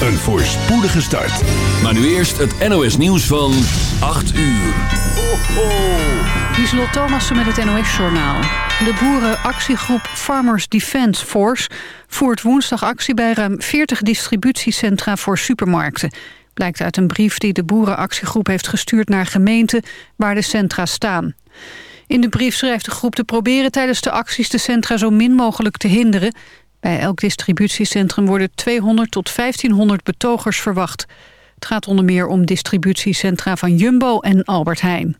een voorspoedige start. Maar nu eerst het NOS nieuws van 8 uur. Ho, ho. Lieselot Thomassen met het NOS-journaal. De boerenactiegroep Farmers Defence Force voert woensdag actie bij ruim 40 distributiecentra voor supermarkten. Blijkt uit een brief die de boerenactiegroep heeft gestuurd naar gemeenten waar de centra staan. In de brief schrijft de groep te proberen tijdens de acties de centra zo min mogelijk te hinderen. Bij elk distributiecentrum worden 200 tot 1500 betogers verwacht. Het gaat onder meer om distributiecentra van Jumbo en Albert Heijn.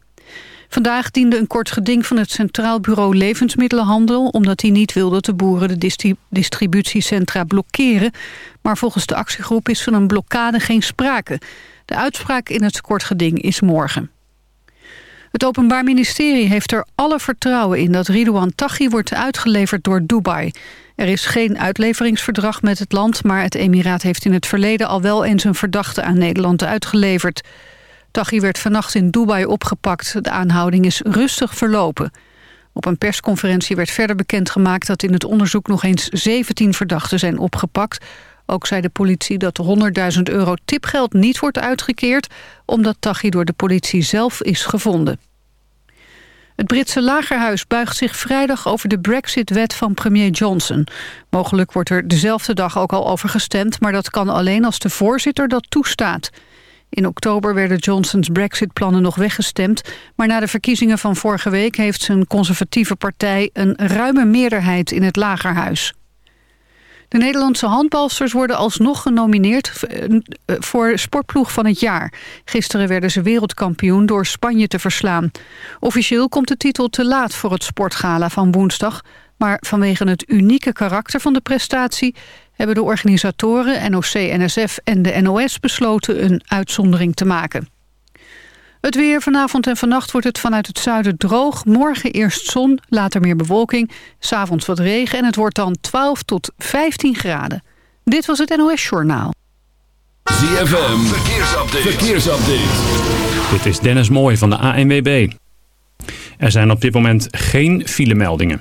Vandaag diende een kort geding van het Centraal Bureau Levensmiddelenhandel... omdat hij niet wil dat de boeren de distributiecentra blokkeren. Maar volgens de actiegroep is van een blokkade geen sprake. De uitspraak in het kort geding is morgen. Het Openbaar Ministerie heeft er alle vertrouwen in dat Ridouan Taghi wordt uitgeleverd door Dubai. Er is geen uitleveringsverdrag met het land... maar het emiraat heeft in het verleden al wel eens een verdachte aan Nederland uitgeleverd. Taghi werd vannacht in Dubai opgepakt. De aanhouding is rustig verlopen. Op een persconferentie werd verder bekendgemaakt dat in het onderzoek nog eens 17 verdachten zijn opgepakt. Ook zei de politie dat de 100.000 euro tipgeld niet wordt uitgekeerd... omdat Taghi door de politie zelf is gevonden. Het Britse lagerhuis buigt zich vrijdag over de brexit-wet van premier Johnson. Mogelijk wordt er dezelfde dag ook al over gestemd... maar dat kan alleen als de voorzitter dat toestaat. In oktober werden Johnsons brexit-plannen nog weggestemd... maar na de verkiezingen van vorige week heeft zijn conservatieve partij... een ruime meerderheid in het lagerhuis. De Nederlandse handbalsters worden alsnog genomineerd eh, voor sportploeg van het jaar. Gisteren werden ze wereldkampioen door Spanje te verslaan. Officieel komt de titel te laat voor het sportgala van woensdag. Maar vanwege het unieke karakter van de prestatie... hebben de organisatoren NOC-NSF en de NOS besloten een uitzondering te maken. Het weer vanavond en vannacht wordt het vanuit het zuiden droog. Morgen eerst zon, later meer bewolking. S'avonds wat regen en het wordt dan 12 tot 15 graden. Dit was het NOS Journaal. ZFM, verkeersupdate. verkeersupdate. Dit is Dennis Mooij van de ANWB. Er zijn op dit moment geen filemeldingen.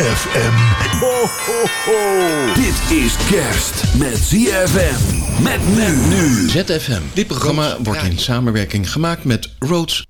ZFM. Ho, ho, ho. Dit is kerst met ZFM. Met men nu. ZFM. Dit programma wordt in samenwerking gemaakt met Roads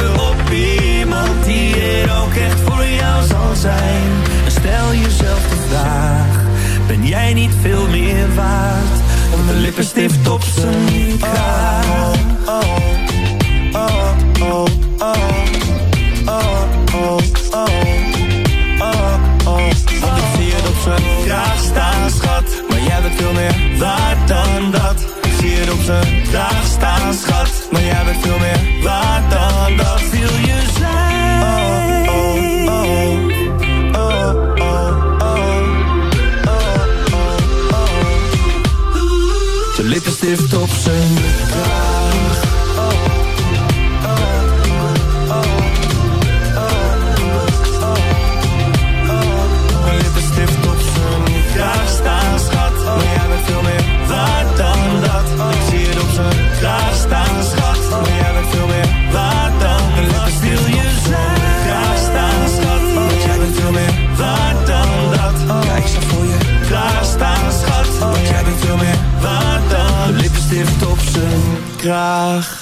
Op iemand die er ook echt voor jou zal zijn? Stel jezelf de vraag, ben jij niet veel meer waard? De lippenstift op zijn kraag. oh, oh, oh, oh, oh, oh, oh, oh, oh. Jij bent veel meer waard dan dat Kraag staan, schat Maar jij bent veel meer waard dan dat Wil je zijn? Oh, oh, oh, oh, oh, oh, oh, oh, oh. De lippenstift op zijn graag.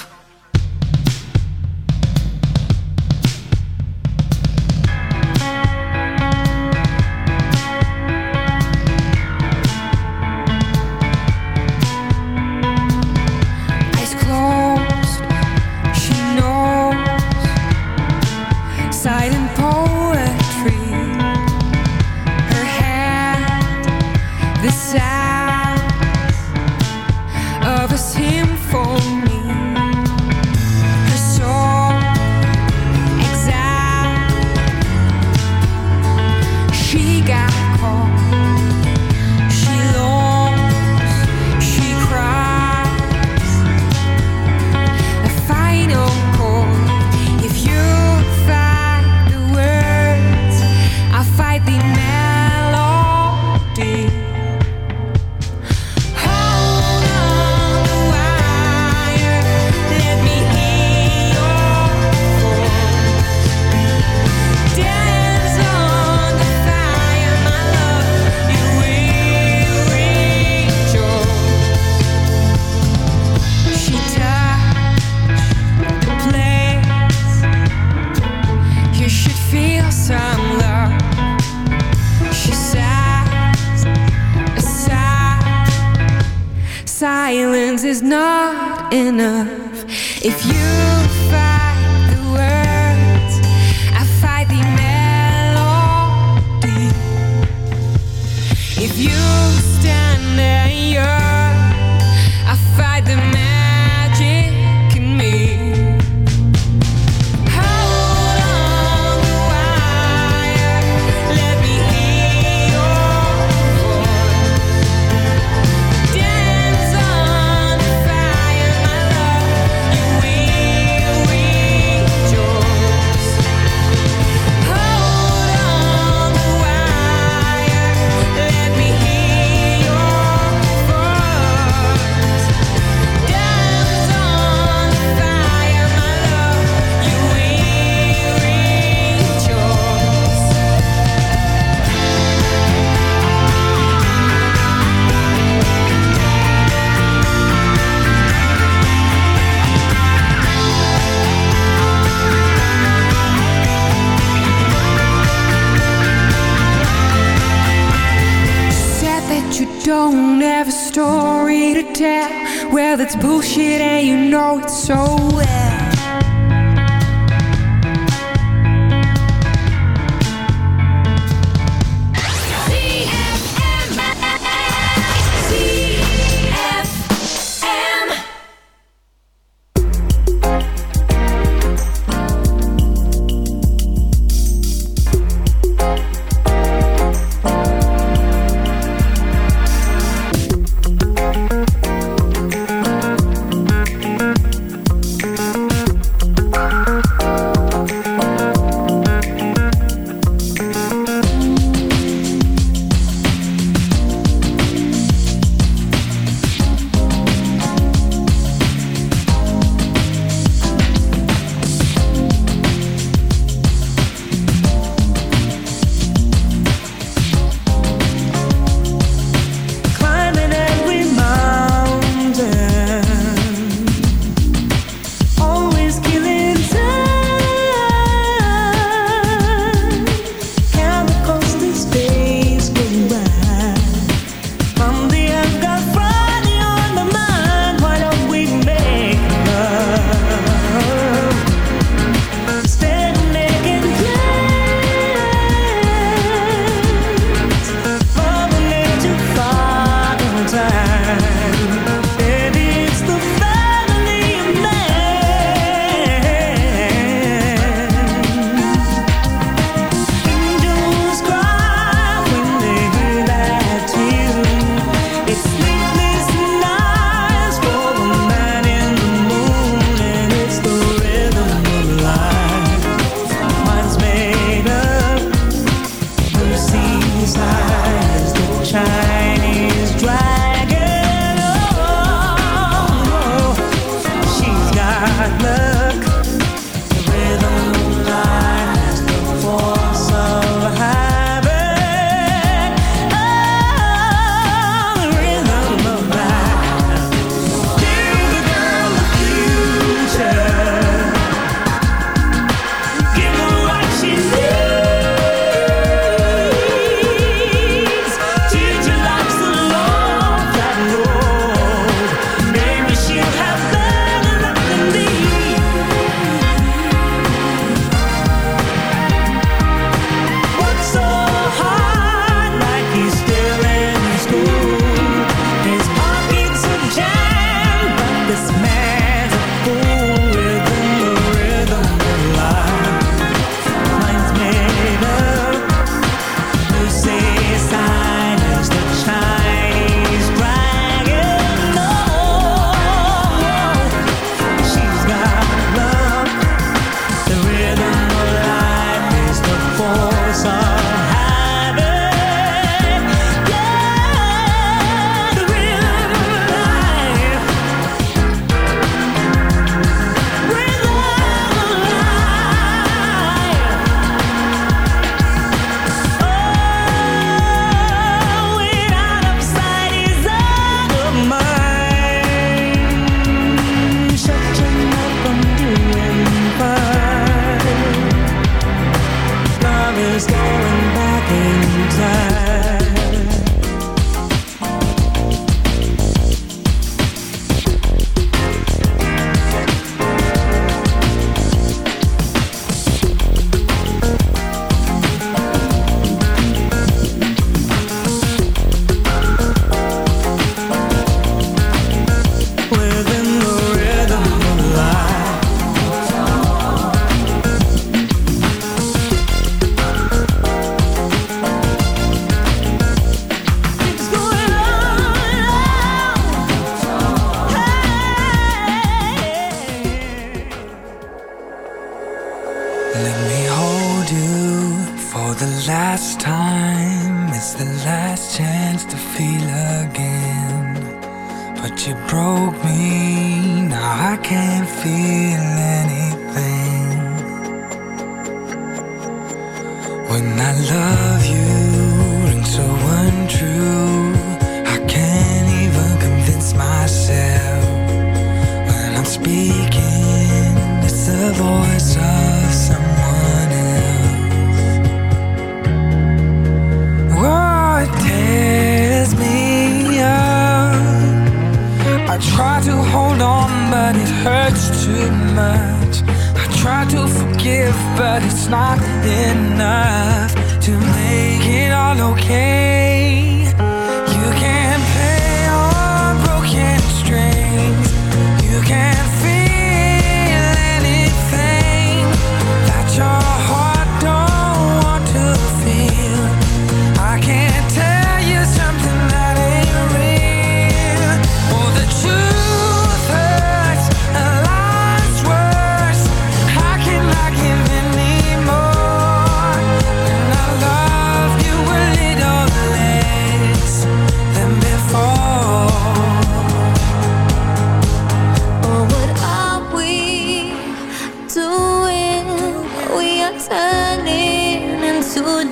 Enough. If you fight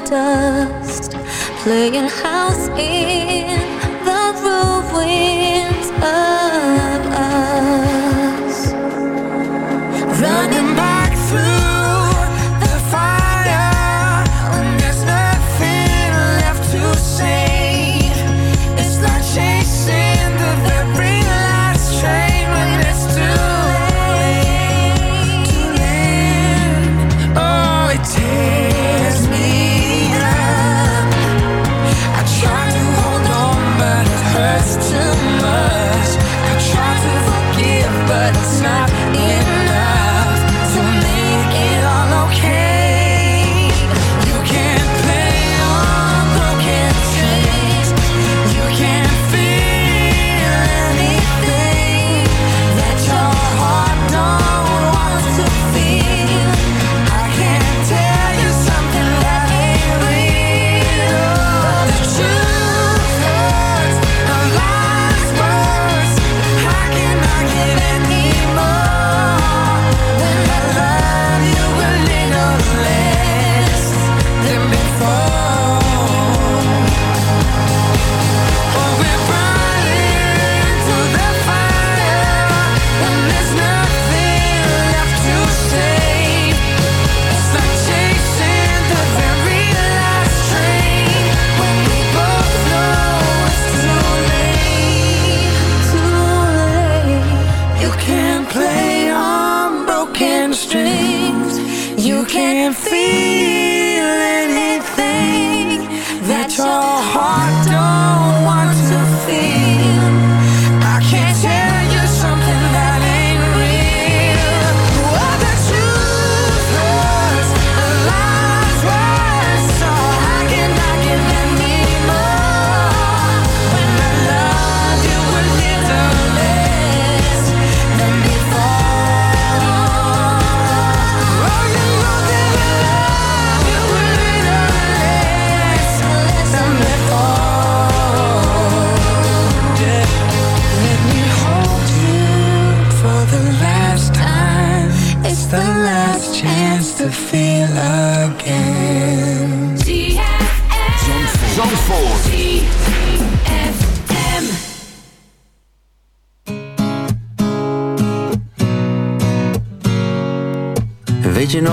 dust, playing house in the ruins of